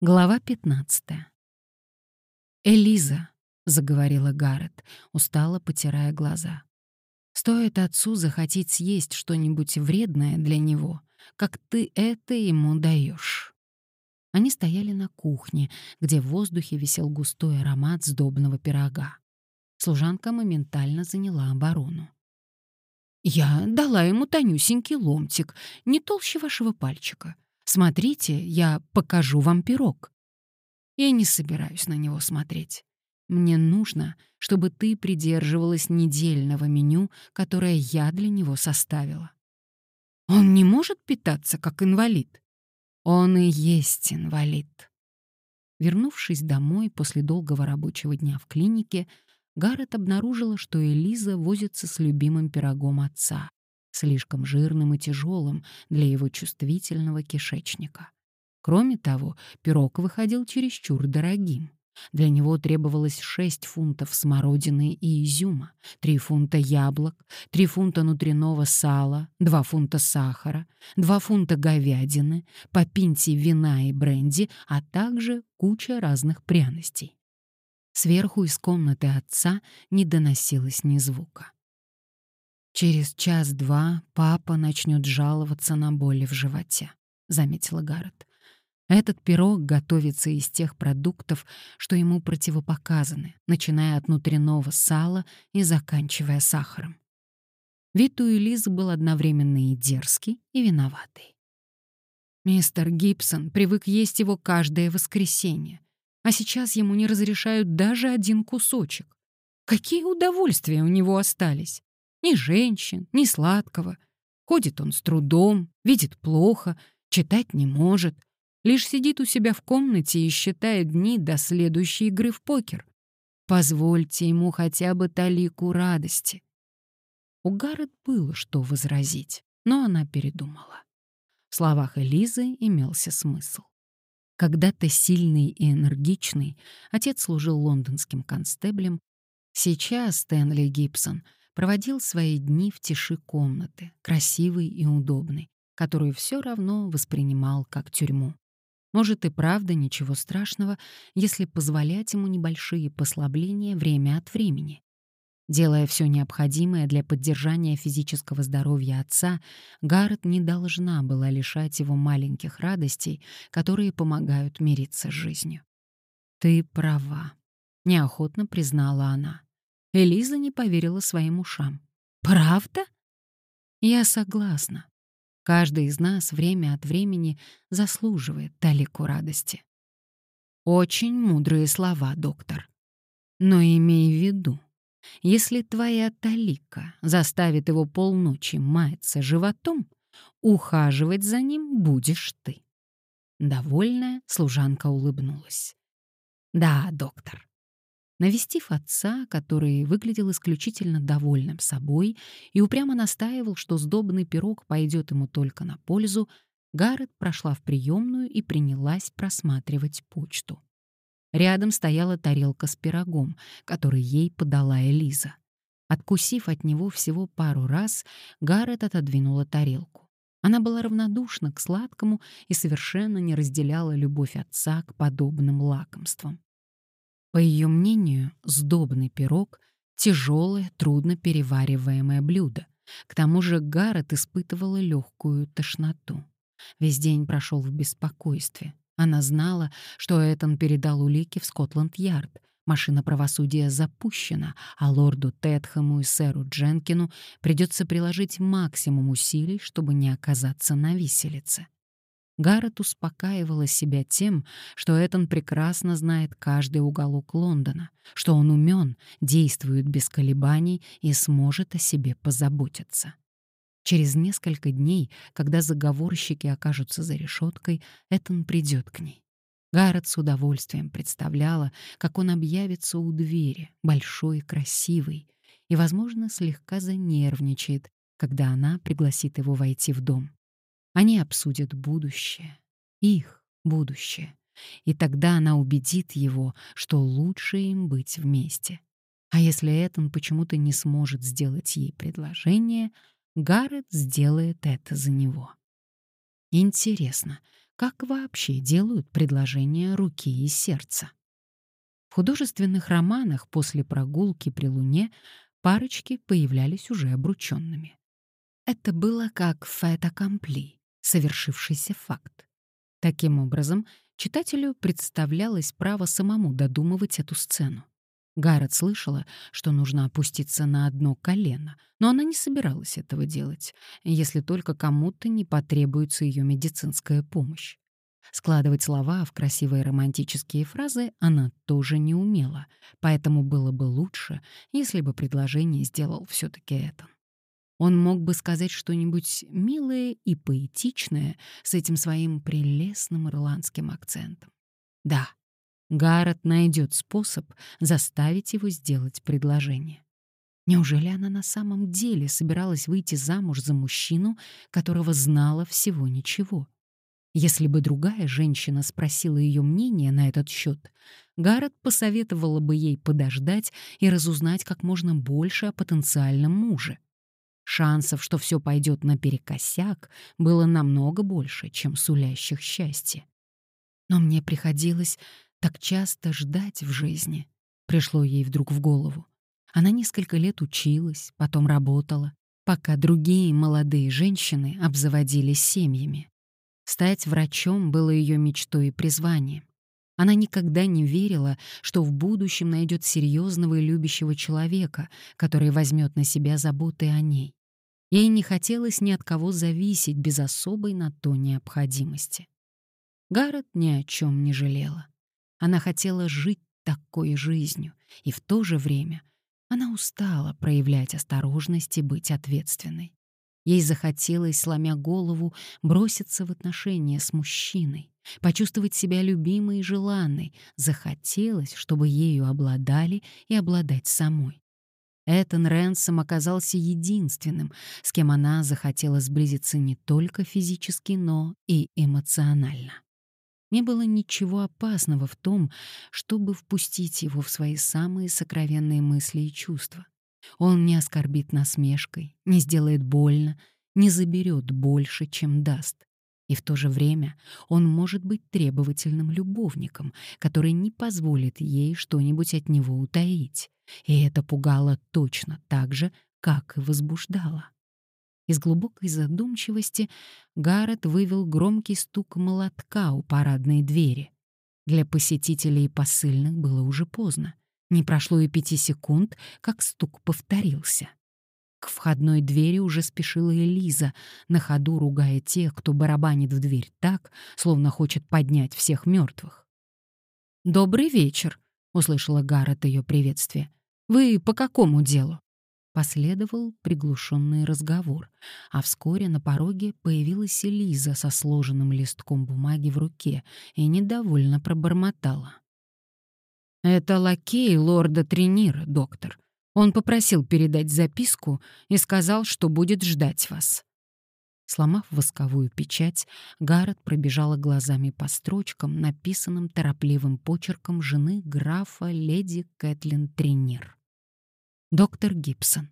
Глава 15. «Элиза», — заговорила Гаррет, устало потирая глаза. «Стоит отцу захотеть съесть что-нибудь вредное для него, как ты это ему даешь. Они стояли на кухне, где в воздухе висел густой аромат сдобного пирога. Служанка моментально заняла оборону. «Я дала ему тонюсенький ломтик, не толще вашего пальчика. Смотрите, я покажу вам пирог. Я не собираюсь на него смотреть. Мне нужно, чтобы ты придерживалась недельного меню, которое я для него составила. Он не может питаться как инвалид. Он и есть инвалид. Вернувшись домой после долгого рабочего дня в клинике, Гаррет обнаружила, что Элиза возится с любимым пирогом отца слишком жирным и тяжелым для его чувствительного кишечника. Кроме того, пирог выходил чересчур дорогим. Для него требовалось 6 фунтов смородины и изюма, 3 фунта яблок, 3 фунта внутреннего сала, 2 фунта сахара, 2 фунта говядины, по пинте вина и бренди, а также куча разных пряностей. Сверху из комнаты отца не доносилось ни звука. «Через час-два папа начнет жаловаться на боли в животе», — заметила Гаррет. «Этот пирог готовится из тех продуктов, что ему противопоказаны, начиная от внутреннего сала и заканчивая сахаром». Вид у Элизы был одновременно и дерзкий, и виноватый. Мистер Гибсон привык есть его каждое воскресенье, а сейчас ему не разрешают даже один кусочек. Какие удовольствия у него остались? Ни женщин, ни сладкого. Ходит он с трудом, видит плохо, читать не может. Лишь сидит у себя в комнате и считает дни до следующей игры в покер. Позвольте ему хотя бы талику радости. У Гаррет было что возразить, но она передумала. В словах Элизы имелся смысл. Когда-то сильный и энергичный, отец служил лондонским констеблем. Сейчас Стэнли Гибсон проводил свои дни в тиши комнаты, красивой и удобной, которую все равно воспринимал как тюрьму. Может и правда ничего страшного, если позволять ему небольшие послабления время от времени. Делая все необходимое для поддержания физического здоровья отца, Гаррет не должна была лишать его маленьких радостей, которые помогают мириться с жизнью. «Ты права», — неохотно признала она. Элиза не поверила своим ушам. «Правда?» «Я согласна. Каждый из нас время от времени заслуживает талику радости». «Очень мудрые слова, доктор. Но имей в виду, если твоя талика заставит его полночи маяться животом, ухаживать за ним будешь ты». Довольная служанка улыбнулась. «Да, доктор, Навестив отца, который выглядел исключительно довольным собой и упрямо настаивал, что сдобный пирог пойдет ему только на пользу, Гаррет прошла в приемную и принялась просматривать почту. Рядом стояла тарелка с пирогом, который ей подала Элиза. Откусив от него всего пару раз, Гаррет отодвинула тарелку. Она была равнодушна к сладкому и совершенно не разделяла любовь отца к подобным лакомствам. По ее мнению, сдобный пирог — тяжелое, трудно перевариваемое блюдо. К тому же Гаррет испытывала легкую тошноту. Весь день прошел в беспокойстве. Она знала, что Этан передал улики в Скотланд-Ярд. Машина правосудия запущена, а лорду Тетхэму и сэру Дженкину придется приложить максимум усилий, чтобы не оказаться на виселице. Гаррет успокаивала себя тем, что Этан прекрасно знает каждый уголок Лондона, что он умен, действует без колебаний и сможет о себе позаботиться. Через несколько дней, когда заговорщики окажутся за решеткой, Этан придет к ней. Гаррет с удовольствием представляла, как он объявится у двери, большой и красивый, и, возможно, слегка занервничает, когда она пригласит его войти в дом. Они обсудят будущее, их будущее, и тогда она убедит его, что лучше им быть вместе. А если Этан почему-то не сможет сделать ей предложение, Гаррет сделает это за него. Интересно, как вообще делают предложения руки и сердца. В художественных романах после прогулки при луне парочки появлялись уже обрученными. Это было как фэт аккомпли, совершившийся факт. Таким образом, читателю представлялось право самому додумывать эту сцену. Гаррет слышала, что нужно опуститься на одно колено, но она не собиралась этого делать, если только кому-то не потребуется ее медицинская помощь. Складывать слова в красивые романтические фразы она тоже не умела, поэтому было бы лучше, если бы предложение сделал все таки это. Он мог бы сказать что-нибудь милое и поэтичное с этим своим прелестным ирландским акцентом. Да, Гаррет найдет способ заставить его сделать предложение. Неужели она на самом деле собиралась выйти замуж за мужчину, которого знала всего ничего? Если бы другая женщина спросила ее мнение на этот счет, Гаррет посоветовала бы ей подождать и разузнать как можно больше о потенциальном муже. Шансов, что все пойдет наперекосяк, было намного больше, чем сулящих счастье. Но мне приходилось так часто ждать в жизни, пришло ей вдруг в голову. Она несколько лет училась, потом работала, пока другие молодые женщины обзаводились семьями. Стать врачом было ее мечтой и призванием. Она никогда не верила, что в будущем найдет серьезного и любящего человека, который возьмет на себя заботы о ней. Ей не хотелось ни от кого зависеть без особой на то необходимости. Гаррет ни о чем не жалела. Она хотела жить такой жизнью, и в то же время она устала проявлять осторожность и быть ответственной. Ей захотелось, сломя голову, броситься в отношения с мужчиной, почувствовать себя любимой и желанной, захотелось, чтобы ею обладали и обладать самой. Этон Ренсом оказался единственным, с кем она захотела сблизиться не только физически, но и эмоционально. Не было ничего опасного в том, чтобы впустить его в свои самые сокровенные мысли и чувства. Он не оскорбит насмешкой, не сделает больно, не заберет больше, чем даст. И в то же время он может быть требовательным любовником, который не позволит ей что-нибудь от него утаить. И это пугало точно так же, как и возбуждало. Из глубокой задумчивости Гаррет вывел громкий стук молотка у парадной двери. Для посетителей и посыльных было уже поздно. Не прошло и пяти секунд, как стук повторился. К входной двери уже спешила Элиза, на ходу ругая тех, кто барабанит в дверь так, словно хочет поднять всех мертвых. «Добрый вечер», — услышала Гаррет ее приветствие. «Вы по какому делу?» Последовал приглушенный разговор, а вскоре на пороге появилась Элиза со сложенным листком бумаги в руке и недовольно пробормотала. «Это лакей лорда Тренира, доктор. Он попросил передать записку и сказал, что будет ждать вас». Сломав восковую печать, Гаррет пробежала глазами по строчкам, написанным торопливым почерком жены графа леди Кэтлин Тренир. «Доктор Гибсон,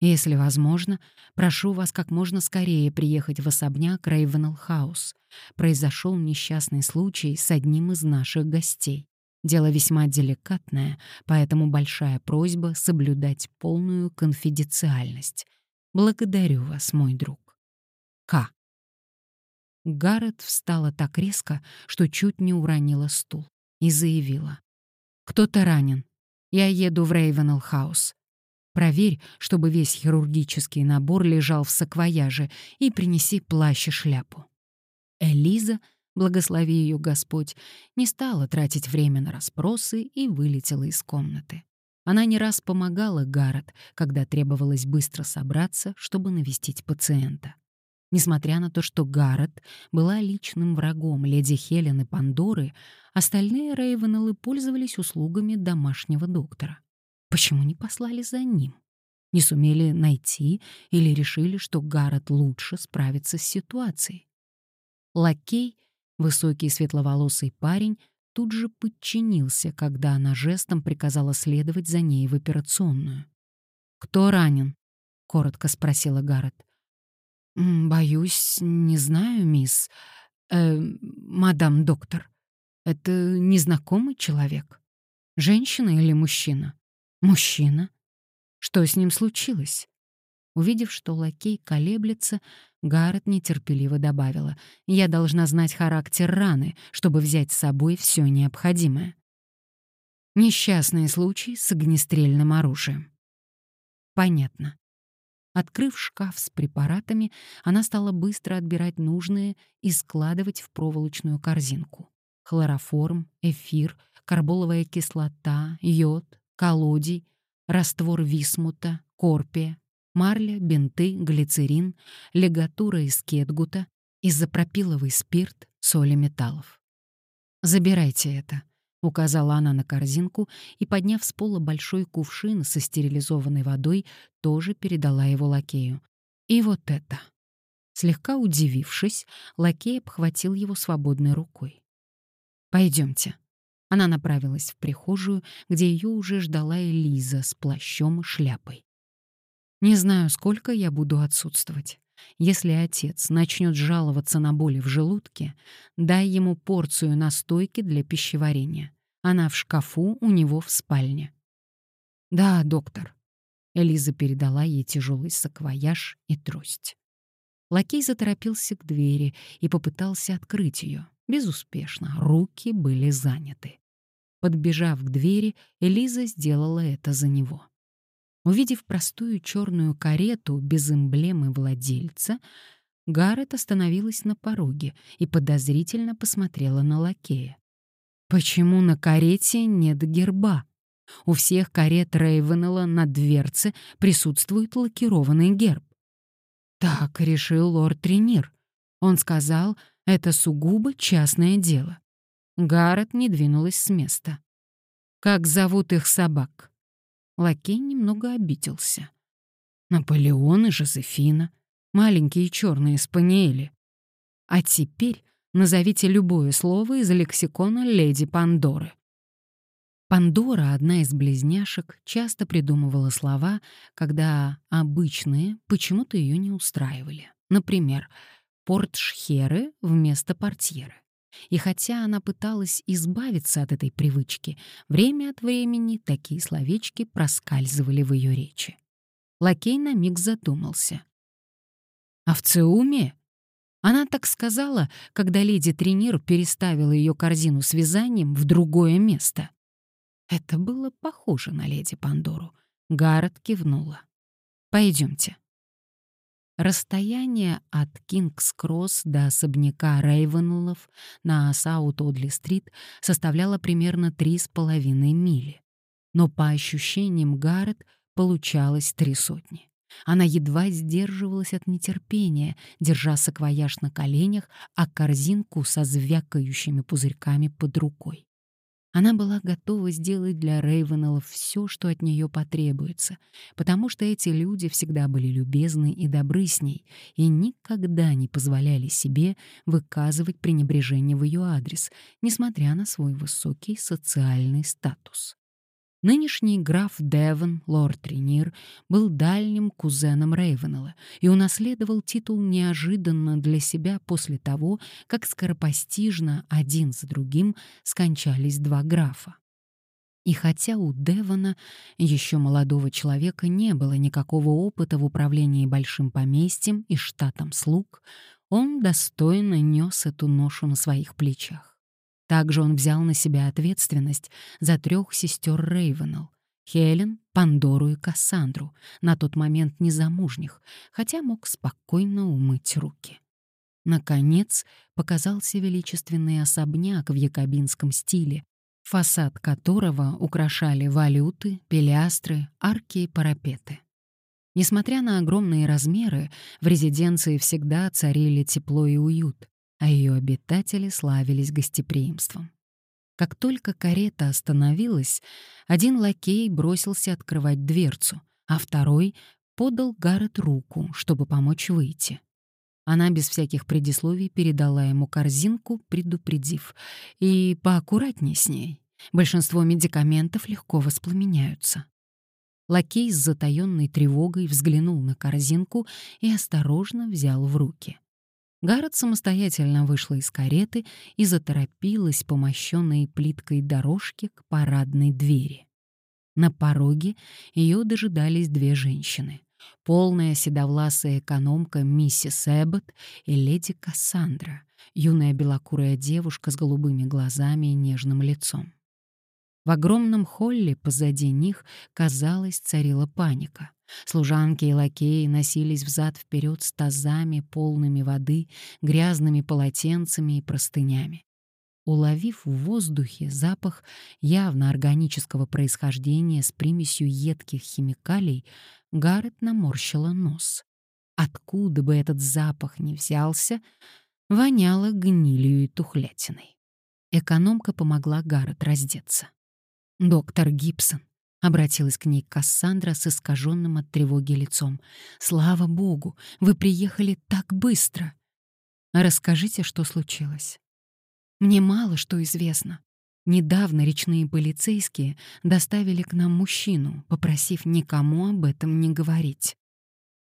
если возможно, прошу вас как можно скорее приехать в особняк Рейвенелл Хаус. Произошел несчастный случай с одним из наших гостей. Дело весьма деликатное, поэтому большая просьба соблюдать полную конфиденциальность. Благодарю вас, мой друг. К. Гаррет встала так резко, что чуть не уронила стул, и заявила. «Кто-то ранен. Я еду в Рейвенелл-хаус. Проверь, чтобы весь хирургический набор лежал в саквояже, и принеси плащ и шляпу». Элиза благослови ее Господь, не стала тратить время на расспросы и вылетела из комнаты. Она не раз помогала Гаррет, когда требовалось быстро собраться, чтобы навестить пациента. Несмотря на то, что Гаррет была личным врагом леди Хелены Пандоры, остальные Рейвенеллы пользовались услугами домашнего доктора. Почему не послали за ним? Не сумели найти или решили, что Гаррет лучше справится с ситуацией? Лакей — Высокий светловолосый парень тут же подчинился, когда она жестом приказала следовать за ней в операционную. «Кто ранен?» — коротко спросила Гаррет. «Боюсь, не знаю, мисс. Э, мадам доктор, это незнакомый человек? Женщина или мужчина? Мужчина. Что с ним случилось? Увидев, что лакей колеблется, Гаррет нетерпеливо добавила, «Я должна знать характер раны, чтобы взять с собой все необходимое». Несчастный случай с огнестрельным оружием. Понятно. Открыв шкаф с препаратами, она стала быстро отбирать нужные и складывать в проволочную корзинку. Хлороформ, эфир, карболовая кислота, йод, колодий, раствор висмута, корпия, марля, бинты, глицерин, лигатура из кетгута, изопропиловый спирт, соли металлов. «Забирайте это», — указала она на корзинку и, подняв с пола большой кувшин со стерилизованной водой, тоже передала его лакею. «И вот это». Слегка удивившись, лакей обхватил его свободной рукой. Пойдемте. Она направилась в прихожую, где ее уже ждала Элиза с плащом и шляпой. Не знаю, сколько я буду отсутствовать. Если отец начнет жаловаться на боли в желудке, дай ему порцию настойки для пищеварения. Она в шкафу у него в спальне. Да, доктор. Элиза передала ей тяжелый саквояж и трость. Лакей заторопился к двери и попытался открыть ее. Безуспешно, руки были заняты. Подбежав к двери, Элиза сделала это за него. Увидев простую черную карету без эмблемы владельца, Гаррет остановилась на пороге и подозрительно посмотрела на лакея. «Почему на карете нет герба? У всех карет Рейвенелла на дверце присутствует лакированный герб». Так решил лорд Тренир. Он сказал, это сугубо частное дело. Гаррет не двинулась с места. «Как зовут их собак?» Лакей немного обиделся. Наполеон и Жозефина, маленькие черные спаниели. А теперь назовите любое слово из лексикона леди Пандоры. Пандора, одна из близняшек, часто придумывала слова, когда обычные почему-то ее не устраивали. Например, портшхеры вместо портьеры. И хотя она пыталась избавиться от этой привычки, время от времени такие словечки проскальзывали в ее речи. Лакей на миг задумался. «А в Цеуме?» Она так сказала, когда леди Тренир переставила ее корзину с вязанием в другое место. Это было похоже на леди Пандору. Гаррет кивнула. «Пойдемте». Расстояние от Кингс-Кросс до особняка Рейвенлов на Саут-Одли-стрит составляло примерно три с половиной мили. Но по ощущениям Гаррет получалось три сотни. Она едва сдерживалась от нетерпения, держа саквояж на коленях, а корзинку со звякающими пузырьками под рукой. Она была готова сделать для Рейвенеллов все, что от нее потребуется, потому что эти люди всегда были любезны и добры с ней и никогда не позволяли себе выказывать пренебрежение в ее адрес, несмотря на свой высокий социальный статус. Нынешний граф Девон, лорд Тренир, был дальним кузеном Рейвенелла и унаследовал титул неожиданно для себя после того, как скоропостижно один за другим скончались два графа. И хотя у Девона, еще молодого человека, не было никакого опыта в управлении большим поместьем и штатом слуг, он достойно нес эту ношу на своих плечах. Также он взял на себя ответственность за трех сестер Рейвенелл — Хелен, Пандору и Кассандру, на тот момент незамужних, хотя мог спокойно умыть руки. Наконец показался величественный особняк в якобинском стиле, фасад которого украшали валюты, пилястры, арки и парапеты. Несмотря на огромные размеры, в резиденции всегда царили тепло и уют а ее обитатели славились гостеприимством. Как только карета остановилась, один лакей бросился открывать дверцу, а второй подал Гаррет руку, чтобы помочь выйти. Она без всяких предисловий передала ему корзинку, предупредив. И поаккуратнее с ней. Большинство медикаментов легко воспламеняются. Лакей с затаённой тревогой взглянул на корзинку и осторожно взял в руки. Гаррет самостоятельно вышла из кареты и заторопилась по мощенной плиткой дорожке к парадной двери. На пороге ее дожидались две женщины. Полная седовласая экономка миссис Эббот и леди Кассандра, юная белокурая девушка с голубыми глазами и нежным лицом. В огромном холле позади них, казалось, царила паника. Служанки и лакеи носились взад-вперед с тазами, полными воды, грязными полотенцами и простынями. Уловив в воздухе запах явно органического происхождения с примесью едких химикалий, Гаррет наморщила нос. Откуда бы этот запах ни взялся, воняло гнилью и тухлятиной. Экономка помогла Гаррет раздеться. «Доктор Гибсон», — обратилась к ней Кассандра с искаженным от тревоги лицом. «Слава богу, вы приехали так быстро!» «Расскажите, что случилось». «Мне мало что известно. Недавно речные полицейские доставили к нам мужчину, попросив никому об этом не говорить.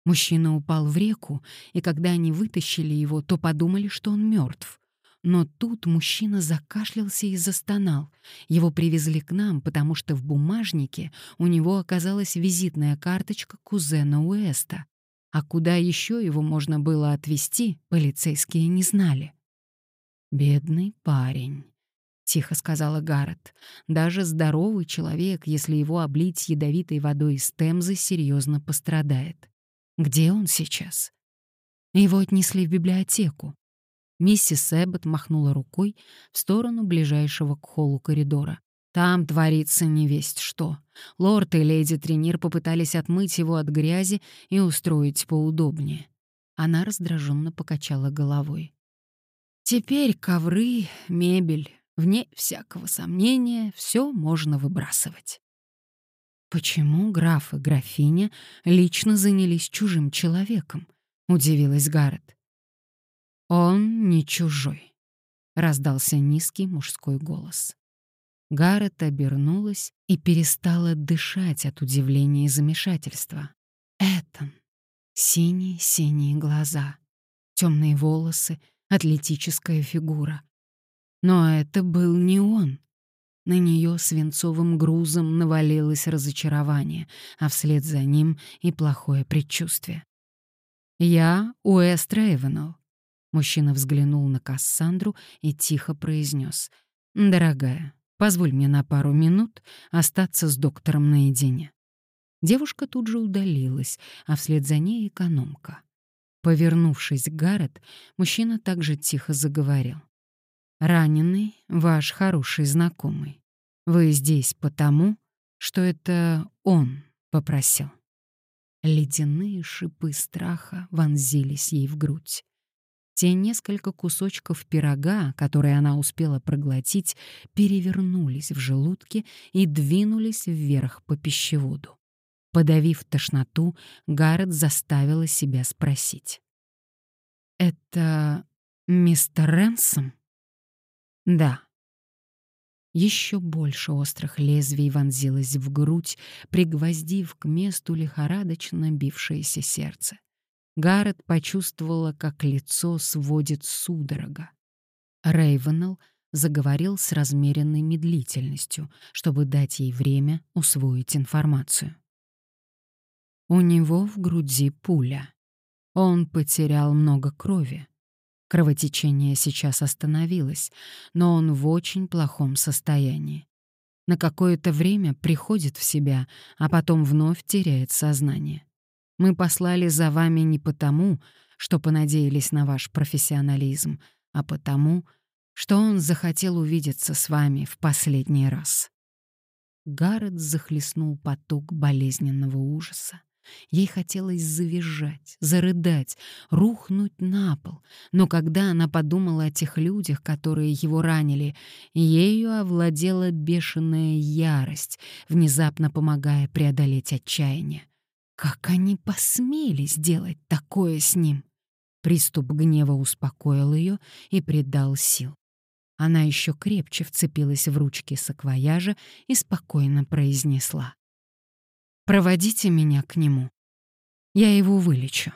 Мужчина упал в реку, и когда они вытащили его, то подумали, что он мертв. Но тут мужчина закашлялся и застонал. Его привезли к нам, потому что в бумажнике у него оказалась визитная карточка кузена Уэста. А куда еще его можно было отвезти, полицейские не знали. «Бедный парень», — тихо сказала Гаррет. «Даже здоровый человек, если его облить ядовитой водой из Темзы, серьезно пострадает. Где он сейчас?» Его отнесли в библиотеку. Миссис Эббот махнула рукой в сторону ближайшего к холлу коридора. Там творится невесть что. Лорд и леди Тренир попытались отмыть его от грязи и устроить поудобнее. Она раздраженно покачала головой. Теперь ковры, мебель, вне всякого сомнения, все можно выбрасывать. Почему граф и графиня лично занялись чужим человеком? Удивилась Гаррет. «Он не чужой», — раздался низкий мужской голос. Гаррет обернулась и перестала дышать от удивления и замешательства. Этон. Синие-синие глаза, темные волосы, атлетическая фигура. Но это был не он. На нее свинцовым грузом навалилось разочарование, а вслед за ним и плохое предчувствие. «Я Уэст Рейвенелл. Мужчина взглянул на Кассандру и тихо произнес: «Дорогая, позволь мне на пару минут остаться с доктором наедине». Девушка тут же удалилась, а вслед за ней экономка. Повернувшись к Гаррет, мужчина также тихо заговорил. «Раненый — ваш хороший знакомый. Вы здесь потому, что это он попросил». Ледяные шипы страха вонзились ей в грудь. Те несколько кусочков пирога, которые она успела проглотить, перевернулись в желудке и двинулись вверх по пищеводу. Подавив тошноту, Гаррет заставила себя спросить. «Это мистер Рэнсом?» «Да». Еще больше острых лезвий вонзилось в грудь, пригвоздив к месту лихорадочно бившееся сердце. Гаррет почувствовала, как лицо сводит судорога. Рейвенелл заговорил с размеренной медлительностью, чтобы дать ей время усвоить информацию. У него в груди пуля. Он потерял много крови. Кровотечение сейчас остановилось, но он в очень плохом состоянии. На какое-то время приходит в себя, а потом вновь теряет сознание. Мы послали за вами не потому, что понадеялись на ваш профессионализм, а потому, что он захотел увидеться с вами в последний раз». Гаррет захлестнул поток болезненного ужаса. Ей хотелось завизжать, зарыдать, рухнуть на пол, но когда она подумала о тех людях, которые его ранили, ею овладела бешеная ярость, внезапно помогая преодолеть отчаяние. Как они посмели сделать такое с ним? Приступ гнева успокоил ее и придал сил. Она еще крепче вцепилась в ручки саквояжа и спокойно произнесла. «Проводите меня к нему. Я его вылечу».